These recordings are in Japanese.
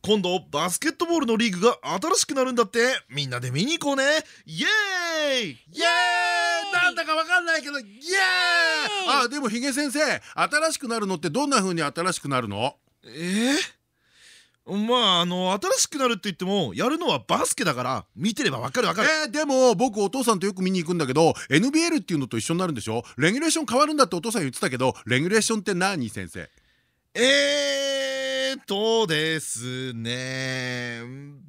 今度バスケットボールのリーグが新しくなるんだって。みんなで見に行こうね。イエーイ!イエーイ!なんだかわかんないけどイエーイ!あでもヒゲ先生新しくなるのってどんな風に新しくなるの？えー、まああの新しくなるって言ってもやるのはバスケだから見てればわかるわかる。えー、でも僕お父さんとよく見に行くんだけど NBL っていうのと一緒になるんでしょレギュレーション変わるんだってお父さん言ってたけどレギュレーションって何先生？えーとですね。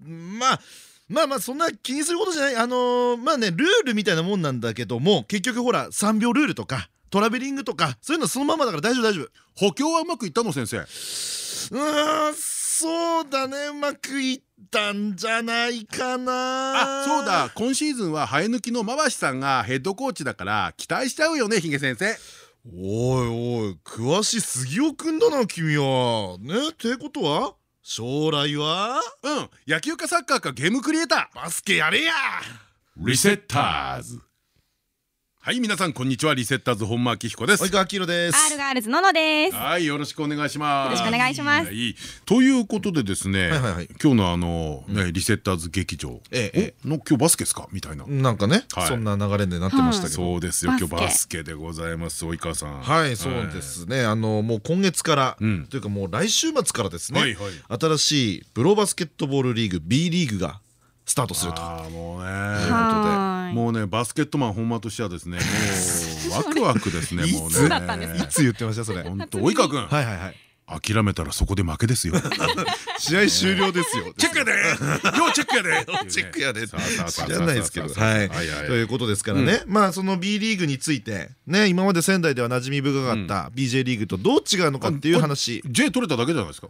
まあまあまあそんな気にすることじゃない。あのー、まあねルールみたいなもんなんだけども結局ほら3秒ルールとかトラベリングとかそういうのそのままだから大丈夫大丈夫。補強はうまくいったの先生。うーんそうだね。うまくいったんじゃないかな。あそうだ。今シーズンは生え抜きの馬橋さんがヘッドコーチだから期待しちゃうよねヒゲ先生おいおい詳しい杉尾くんだな君は。ねってことは？将来は？うん野球かサッカーかゲームクリエイター。バスケやれや！リセッターズはい皆さんこんにちは。リセッターズ本間明彦です。及川明です。R ガールズののです。はいよろしくお願いします。よろしくお願いします。ということでですね今日のあのねリセッターズ劇場。ええの今日バスケですか？みたいな。なんかねそんな流れでなってましたけど。そうですよ。今日バスケでございます及川さん。はいそうですね。あのもう今月からというかもう来週末からですね。新しいプロバスケットボールリーグ B リーグがスタートすると。もうね。もうねバスケットマン本間としてはですねもうワクワクですねもうね。いつ言ってましたそれ。本当及川君。はいはいはい諦めたらそこで負けですよ。試合終了ですよ。チェックやで。今日チェックやで。チェックやで。知らないですけど。はい。ということですからね。まあその B リーグについてね今まで仙台では馴染み深かった BJ リーグとどう違うのかっていう話。J 取れただけじゃないですか。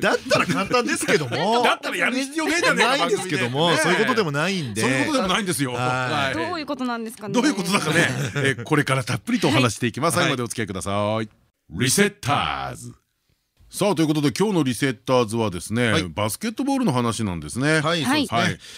だったら簡単ですけども。だったらやる必要ねえじゃないんですけども。そういうことでもないんで。そういうことでもないんですよ。どういうことなんですかね。どういうことだかね。これからたっぷりとお話していきます。最後までお付き合いくださいリセッターズ。さあということで今日のリセッターズはですね、バスケットボールの話なんですね。はい、はい、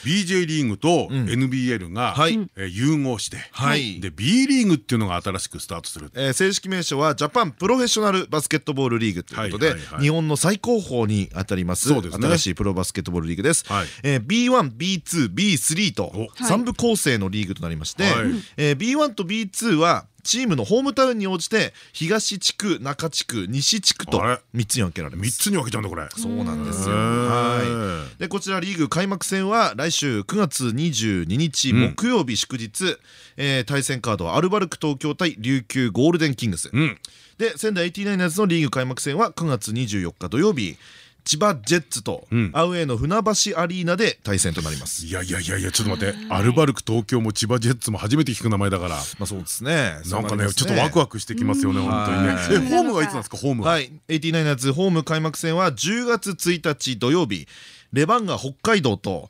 BJ リーグと NBL が、え融合して、はい、で B リーグっていうのが新しくスタートする。えー、正式名称はジャパンプロフェッショナルバスケットボールリーグということで、日本の最高峰にあたりますそうです、ね、新しいプロバスケットボールリーグです。はい、えー、B1、B2、B3 と三部構成のリーグとなりまして、はい、えー、B1 と B2 はチームのホームタウンに応じて東地区中地区西地区と3つに分けられます。3つに分けちゃうんだこれ。そうなんですよ。はい。でこちらリーグ開幕戦は来週9月22日木曜日祝日、えー、対戦カードはアルバルク東京対琉球ゴールデンキングス、うん、で仙台 89ers のリーグ開幕戦は9月24日土曜日千葉ジェッツとアウェーの船橋アリーナで対戦となります。いやいやいやいやちょっと待って。アルバルク東京も千葉ジェッツも初めて聞く名前だから。まあそうですね。なんかねちょっとワクワクしてきますよね本当にね。えホームはいつなんですか？ホームは。い。89ers ホーム開幕戦は10月1日土曜日。レバンガ北海道と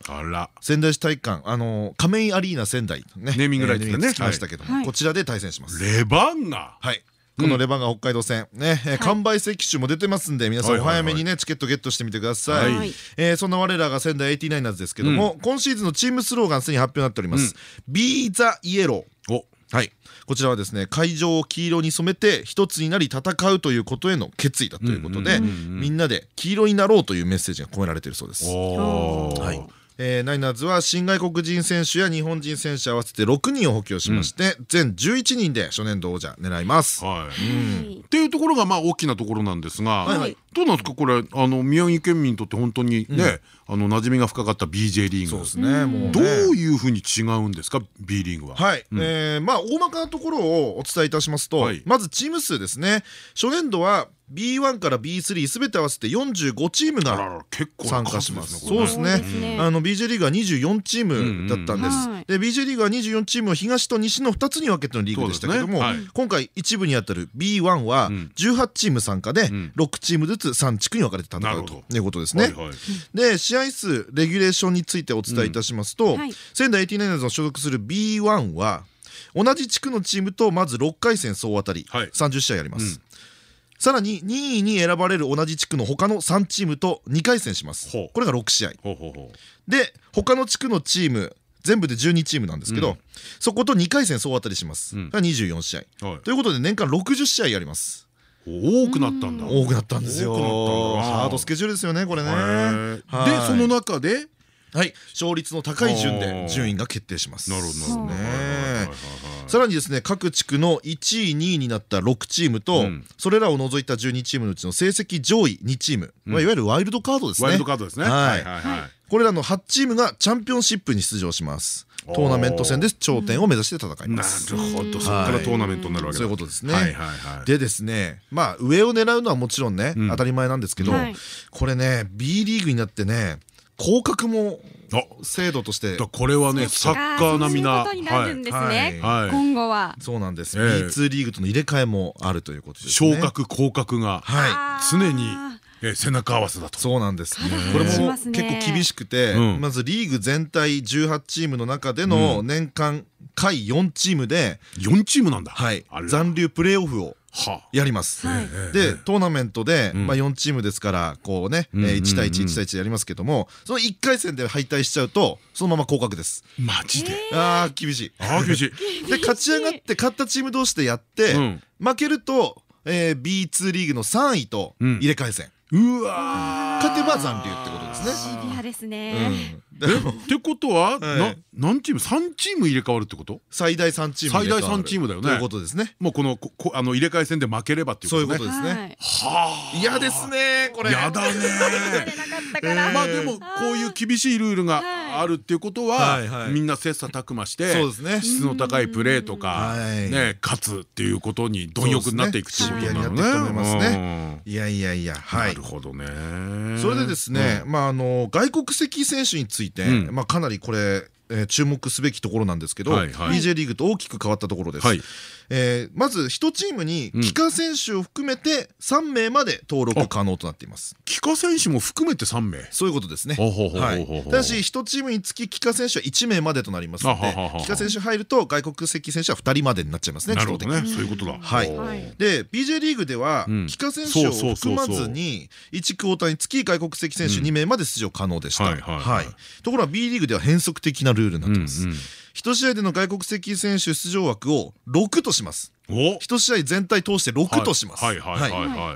仙台市体育館あの亀井アリーナ仙台ね。ネーミングライトでね。来ましたけどもこちらで対戦します。レバンガ？はいこのレバンガ北海道戦。ね完売席数も出てますんで皆さんお早めにねチケットゲットしてみてください。えそんな我らが仙台 89ers ですけども今シーズンのチームスローガンすでに発表になっております「Be the Yellow」はい。こちらはですね会場を黄色に染めて一つになり戦うということへの決意だということでみんなで黄色になろうというメッセージが込められているそうです。はいえー、ナイナーズは新外国人選手や日本人選手合わせて6人を補強しまして、うん、全11人で初年度王者狙います。はい、うん、っていうところがまあ大きなところなんですが、はい。はい、どうなんですか？これあの宮城県民にとって本当にね、あの馴染みが深かった BJ リーグ。そうですねもうどういうふうに違うんですか？B リーグは。はい、えまあ大まかなところをお伝えいたしますと、まずチーム数ですね。初年度は B1 から B3 すべて合わせて45チームが参加します。そうですね。あの BJ リーグは24チームだったんです。で BJ リーグは24チームを東と西の2つに分けてのリーグでしたけども今回一部にあたる B1 は18チーム参加で6チームずつ3地区に分かれて戦うということですね。で試合数レギュレーションについてお伝えいたしますと仙台 89ers の所属する B1 は同じ地区のチームとまず6回戦総当たり30試合あります、さらに2位に選ばれる同じ地区の他の3チームと2回戦します。これが6試合。で他の地区のチーム全部で12チームなんですけど、うん、そこと2回戦総当たりします、うん、が24試合、はい、ということで年間60試合やります。多くなったんだ。多くなったんですよ。ハードスケジュールですよねこれね。でその中で？はい。勝率の高い順で順位が決定します。なるほど。ねさらにですね各地区の1位2位になった6チームと、それらを除いた12チームのうちの成績上位2チーム、まあ、いわゆるワイルドカードですね。ワイルドカードですね。はい。これらの8チームがチャンピオンシップに出場します。トーナメント戦で頂点を目指して戦います。なるほど、そこからトーナメントになるわけそういうことですね。でですね、まあ上を狙うのはもちろんね、当たり前なんですけど、これね B リーグになってね降格も制度として。これはねサッカー並みな今後は。そうなんです。B2 リーグとの入れ替えもあるということです昇格降格が常に背中合わせだと。そうなんですこれも結構厳しくてまずリーグ全体18チームの中での年間下位4チームで4チームなんだ。はい。残留プレーオフをやります。でトーナメントでまあ4チームですからこうね1対11対1やりますけどもその1回戦で敗退しちゃうとそのまま降格です。マジで？ああ厳しい。ああ厳しい。で勝ち上がって勝ったチーム同士でやって負けると B2 リーグの3位と入れ替え戦。うわ勝てば残留ってことですね。シビアですね。ってことは何チーム？3チーム入れ替わるってこと？最大3チーム最大3チームだよね。ということですね。もうこのあの入れ替え戦で負ければっていうそういうことですね。はあ。嫌ですねこれ。嫌だね まあでもこういう厳しいルールがあるっていうことはみんな切磋琢磨して質の高いプレーとかね勝つっていうことに貪欲になっていくっていうことなのね。いやいやいやなるほどね。それでですねまああの外国籍選手についてまあかなりこれ注目すべきところなんですけど BJ リーグと大きく変わったところです。えー、まず1チームに帰化選手を含めて3名まで登録可能となっています。帰化選手も含めて3名？そういうことですね。ただし1チームにつき帰化選手は1名までとなりますので帰化選手入ると外国籍選手は2人までになっちゃいますねなるほどね。そういうことだ。はい。で BJ リーグでは帰化選手を含まずに1クォーターにつき外国籍選手2名まで出場可能でした。ところが B リーグでは変則的なルールになってます1試合での外国籍選手出場枠を6とします。1試合全体通して6とします。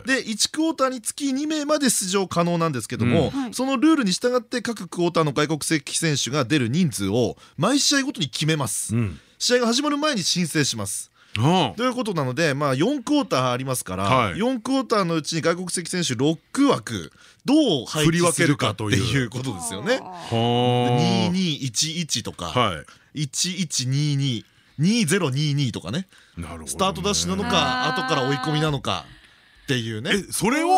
で1クォーターにつき2名まで出場可能なんですけども、そのルールに従って各クォーターの外国籍選手が出る人数を毎試合ごとに決めます。試合が始まる前に申請します。ということなので、まあ、4クォーターありますから、はい、4クォーターのうちに外国籍選手6枠どう配置するかっていうことですよね。2211とか、はい、1122 2022とかね。スタートダッシュなのか後から追い込みなのかっていうね。それを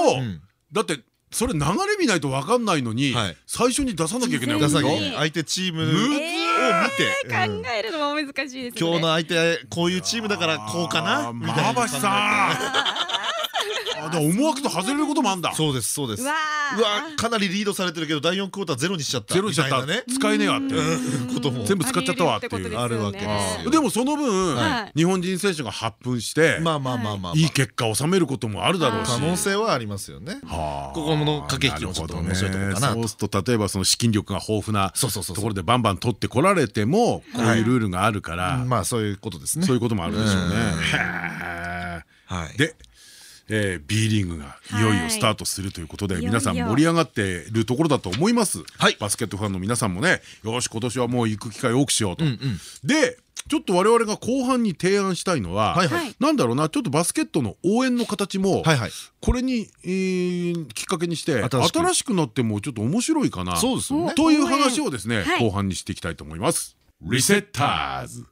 だってそれ流れ見ないと分かんないのに最初に出さなきゃいけない相手チームを見て。考えるのも難しいです今日の相手こういうチームだからこうかな？みたいなさんあ思惑と外れることもあんだ。そうですそうです。うわかなりリードされてるけど第4クォーターゼロにしちゃった。ゼロにしちゃった。使えねえわってことも。全部使っちゃったわっていう。あるわけですでもその分日本人選手が発奮してまあまあまあまあいい結果を収めることもあるだろうし。可能性はありますよね。ここの駆け引きもちょっと面白いところかなそうすると例えばその資金力が豊富なところでバンバン取ってこられてもこういうルールがあるからまあそういうことですね。そういうこともあるでしょうね。でえー、B リーグがいよいよスタートするということで、皆さん盛り上がっているところだと思います、はい、バスケットファンの皆さんもねよし今年はもう行く機会多くしようと。うんうん、でちょっと我々が後半に提案したいのは、はいはい、なんだろうなちょっとバスケットの応援の形もこれに、えー、きっかけにして新しく。なってもちょっと面白いかな。そうですよ、ね、という話をですね、はい、後半にしていきたいと思います。リセッターズ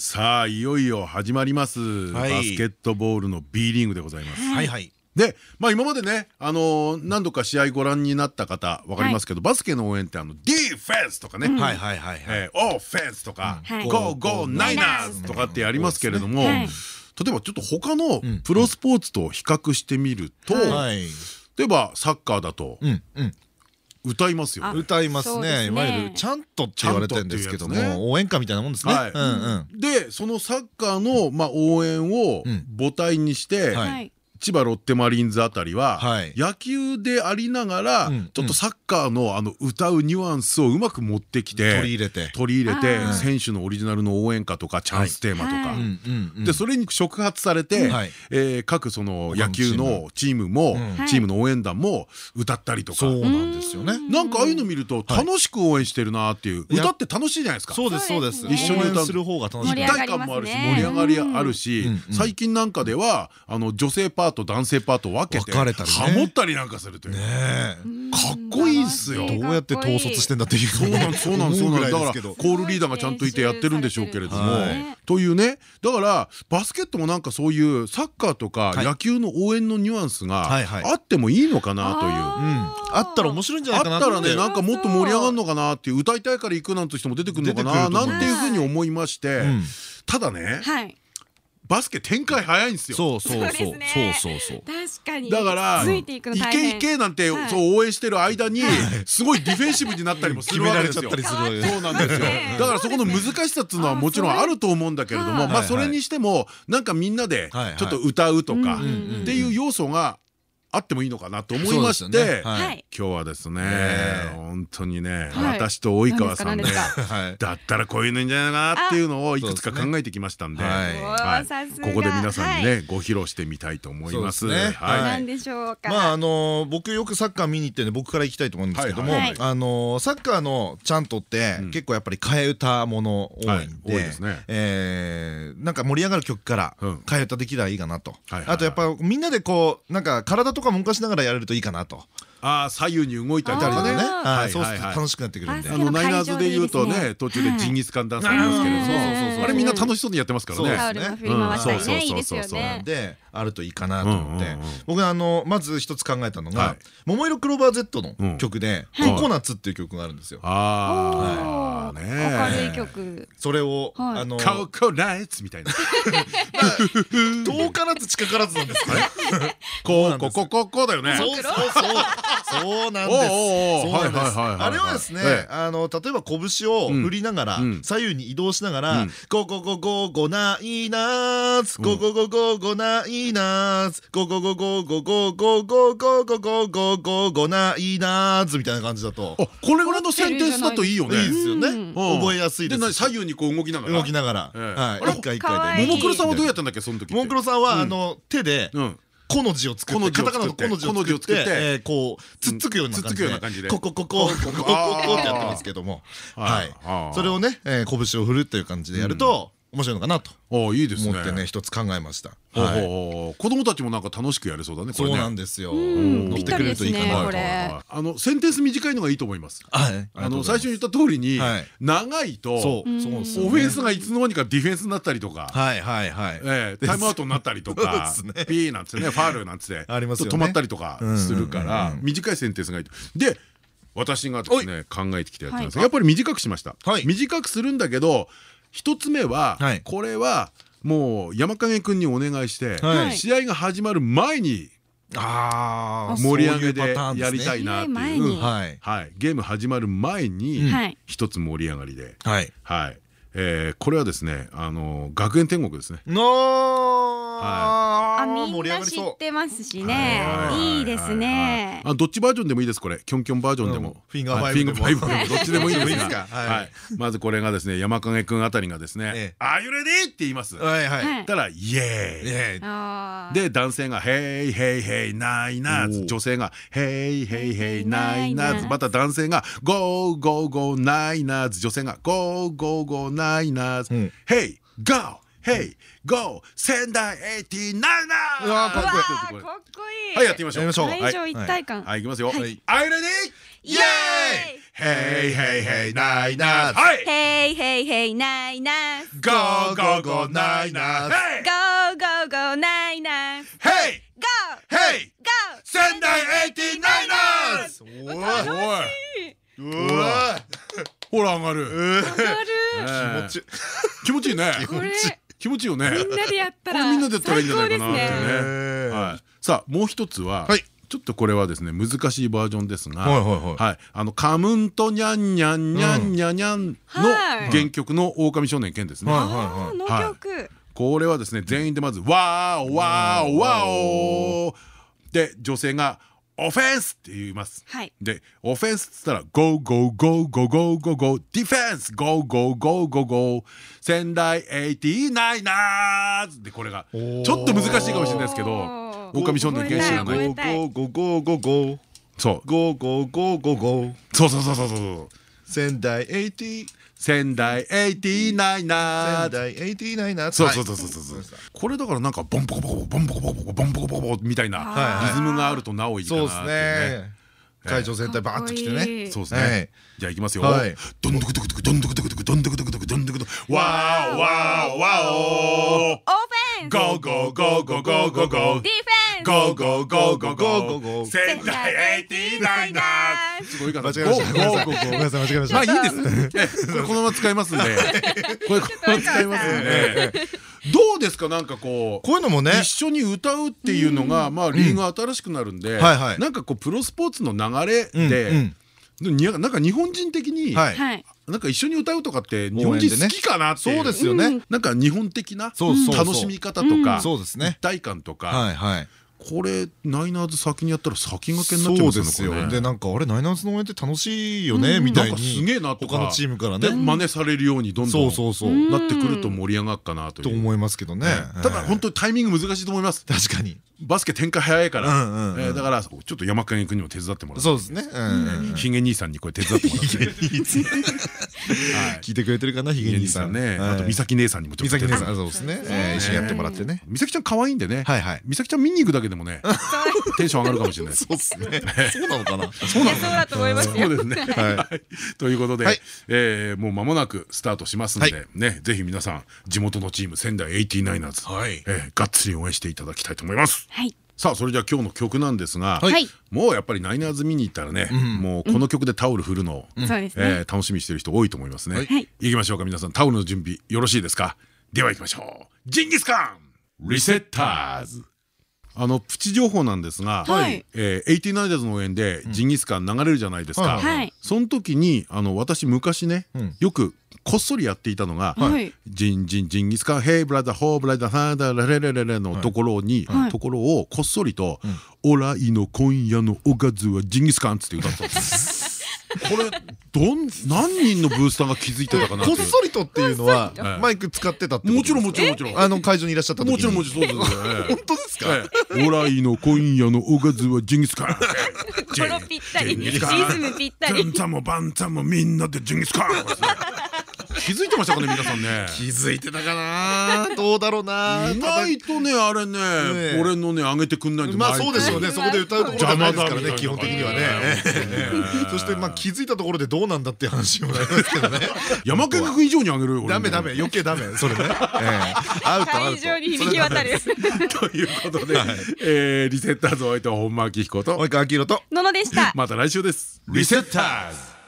さあいよいよ始まります、はい、バスケットボールの B リーグでございます。はいはい。ねでまあ今までねあの何度か試合ご覧になった方わかりますけどバスケの応援ってあのディフェンスとかね。はいはいはいオフェンスとかゴーゴーナイナーズとかってやりますけれども例えばちょっと他のプロスポーツと比較してみると例えばサッカーだと歌いますよ。歌いますね。いわゆるちゃんとって言われてるんですけども応援歌みたいなもんですね。でそのサッカーのまあ応援を母体にして千葉ロッテマリーンズあたりは野球でありながらちょっとサッカーのあの歌うニュアンスをうまく持ってきて取り入れて。取り入れて選手のオリジナルの応援歌とかチャンステーマとか。でそれに触発されて各その野球のチームもチームの応援団も歌ったりとか。そうなんですよね。なんかああいうの見ると楽しく応援してるなっていう歌って楽しいじゃないですか。そうですそうです。一緒に歌する方が楽しい。一体感もあるし盛り上がりあるし最近なんかではあの女性パート男性パート分けてハモったりなんかするという。かっこいいっすよ。どうやって統率してんだっていう。そうなんそうなんそうなん。だからコールリーダーがちゃんといてやってるんでしょうけれども。というね。だからバスケットもなんかそういうサッカーとか野球の応援のニュアンスがあってもいいのかなという。あったら面白いんじゃないかなあったらねなんかもっと盛り上がるのかなって。いう歌いたいから行くなんて人も出てくるのかななんていうふうに思いましてただねバスケ展開早いんですよ。そうそうそうそうそうそう。確かに。だからいけいけなんてそう応援してる間にすごいディフェンシブになったりもするわけですよ。そうなんですよ。だからそこの難しさっていうのはもちろんあると思うんだけれども、まあそれにしてもなんかみんなでちょっと歌うとかっていう要素があってもいいのかなと思いまして今日はですね本当にね私と及川さんで だったらこういうのいいんじゃないかなっていうのをいくつか考えてきましたんでここで皆さんにねご披露してみたいと思います。何でしょうか。まああの僕よくサッカー見に行ってね僕から行きたいと思うんですけどもあのサッカーのちゃんとって結構やっぱり替え歌もの多いんでなんか盛り上がる曲から替え歌できたらいいかなと。あとやっぱみんなでこうなんか体ととかも動かしながらやれるといいかなと。ああ左右に動いたりとかね。そうすると楽しくなってくるんで。あのナイナーズで言うとね途中でジンギスカンダンスありますけれども。あれみんな楽しそうにやってますからね。そうそうそうそうそうであるといいかなと思って。僕あのまず一つ考えたのが「桃色クローバー Z」の曲で「ココナッツ」っていう曲があるんですよ。ああ明るい曲それをあのココナッツみたいな。遠からず近からずなんですかね。こうここここだよね。そうそうそうそうなんです。あれはですね、あの例えば拳を振りながら左右に移動しながらゴゴゴゴゴないなーゴゴゴゴゴないなーゴゴゴゴゴゴゴゴゴゴゴゴゴゴないなーみたいな感じだと。これぐらいのセンテンスだといいよね。いいですよね。覚えやすいです。左右にこう動きながら。動きながら。はい。一回一回で。ももクロさんはどうやったんだっけその時。ももクロさんはあの手で。この字を作ってカタカナのこの字を作ってこうつっつくような感じで。ここここここここってやってますけども。はい。それをね拳を振るっていう感じでやると面白いのかなと。思ってね一つ考えました。子供たちもなんか楽しくやれそうだねそうなんですよ。乗ってくれるといいかなあのセンテンス短いのがいいと思います。あの最初に言った通りに長いとオフェンスがいつの間にかディフェンスになったりとか。タイムアウトになったりとかピーなんつってねファールなんつって止まったりとかするから短いセンテンスがいいと。で私がですね考えてきたやつなんですやっぱり短くしました。短くするんだけど一つ目はこれはもう山影君にお願いして試合が始まる前に盛り上げでやりたいなっていう。ゲーム始まる前に一つ盛り上がりで。はいこれはですねあの学園天国ですね。あみんな知ってますしね。い。いですね。あどっちバージョンでもいいですこれ。キョンキョンバージョンでも。フィンガーファイブでも。どっちでもいいんですがまずこれがですね山影くんあたりがですね「 Are you ready!」って言います。たら「イエーイ!」で男性が「ヘイ。ヘイヘイナイ。ナー。ズ」女性が「 Hey hey hey Niners」また男性が「ゴーゴーゴーナイナーズ」女性が「 Go go go Niners、うん、Hey! Go! Hey! Go! 仙台89なうわかっこいいかっこいいはいやってみましょう会場一体感はい、い、きますよ、はい、アイレディイエーイ Hey! Hey! Hey! はい Hey! Hey! Hey! なーな Go! Go! Go! なーな Hey! Go! Go! Go! ないな Hey! Go! Hey! Go! 仙台89なーすおいおいうわほら上がる。わかる。ええ。気持ち。気持ちいいね。気持ち。いいよね。みんなでやったらみんなでやったらいいんじゃないかな。って最高ですね。ねはい。さあもう一つははい。ちょっとこれはですね難しいバージョンですが、はいはいはい。はい、あのカムンとニャンニャンニャンニャンニャンのはい。原曲の狼少年ケンですね。はいあーの曲。これはですね全員でまずワーオワーオワーオで女性がオフェンスって言います。はい。でオフェンスっつったら go go go go go go. go ディフェンス go go go go go。仙台エイティナイナーズでこれがちょっと難しい。かもしれない。ですけど狼少年ケンしかない。 go go go go go そう go go go go go そうそうそうそうそう仙台 eighty 仙台 89ers 仙台 89er。そうそうそうそう。そうこれだからなんかボンボコボコボンボコボコボンボコボコみたいなはいリズムがあるとなおいいかなってねね会場全体バーッと来てねそうですはいねじゃあいきますよはいどんどくどくどくどんどくどくどくどんどくどくどくどんどくどくわーわーわおオフェンスゴーゴーゴーゴーゴーゴーゴーディフェンスゴーゴーゴーゴーゴーゴーゴー仙台エイティナイナーズすごい間違えましたごめんなさい間違えましたまあいいです。えこれこのまま使いますんで。これこのまま使いますんで。どうですかなんかこう。こういうのもね一緒に歌うっていうのがまあリーグ新しくなるんで、はいはいなんかこうプロスポーツの流れうんで、になんか日本人的に、なんか一緒に歌うとかって日本人好きかなっていうそうですよねなんか日本的な楽しみ方とかそうですね一体感とか、はいはいこれナイナーズ先にやったら先駆けになっちゃうますよね。でなんかあれナイナーズの応援って楽しいよねみたいなんかすにげえなとか。他のチームからでね真似されるようにどんどんなってくると盛り上がるかな。と思いますけどね。ただ本当にタイミング難しいと思います。確かにバスケ展開早いから、だからちょっと山県君にも手伝ってもらって。そうですね。うんヒゲ兄さんにこれ手伝ってもらって。はい。聞いてくれてるかな？ヒゲヒゲ兄さんね、はい。あと美咲姉さんにもちょ美っと手伝って咲姉さんそうですね。えー。一緒にやってもらってね。美咲ちゃん可愛いんでね。はいはい。美咲ちゃん見に行くだけでもね、テンション上がるかもしれない。そうですね。そうなのかな？そうなんいやそうだと思いますよ。そうですね。ということで、もう間もなくスタートしますので、はい。ね、ぜひ皆さん地元のチーム仙台 89ers、はい。えーがっつり応援していただきたいと思います。はい。さあそれじゃあ今日の曲なんですが、もうやっぱりナイナーズ見に行ったらね、もうこの曲でタオル振るのを、えー楽しみにしてる人多いと思いますね。はい。行きましょうか皆さんタオルの準備よろしいですか？では行きましょう。ジンギスカンリセッターズ。あのプチ情報なんですが、はい。えー、89ers の応援でジンギスカン流れるじゃないですか、その時にあの私昔ね、ん。よくこっそりやっていたのが、はい。ジンジンジンギスカンヘイブラザーホーブラザーハーダーレレレレのところに、はい。ところをこっそりと「オライの今夜のおかずはジンギスカン」っつって歌ってたんですこれどん何人のブースターが気づいてたかなこっそりとっていうのははいマイク使ってたってもちろんもちろんもちろん。あの会場にいらっしゃったもちろんもちろんそうですよね 本当ですか？ええ。オライの今夜のおかずはジンギスカン。語呂ぴったり。ジンギリズスカン。ムぴったり。ザンザもバンザもみんなでジンギスカン気づいてましたかね皆さんね。気づいてたかな？どうだろうな。意外とねあれねえ。俺のね上げてくんないとまあそうでしょうね。そこで歌うところじゃないですからね基本的にはね。そしてまあ気づいたところでどうなんだっていう話にもなりますけどね。山県君以上に上げるよ俺ダメダメ。余計ダメ。それね。アウトアウト。会場に響き渡る。ということでえーリセッターズお相手は本間明彦と及川明宏と。ののでした。また来週です。リセッターズ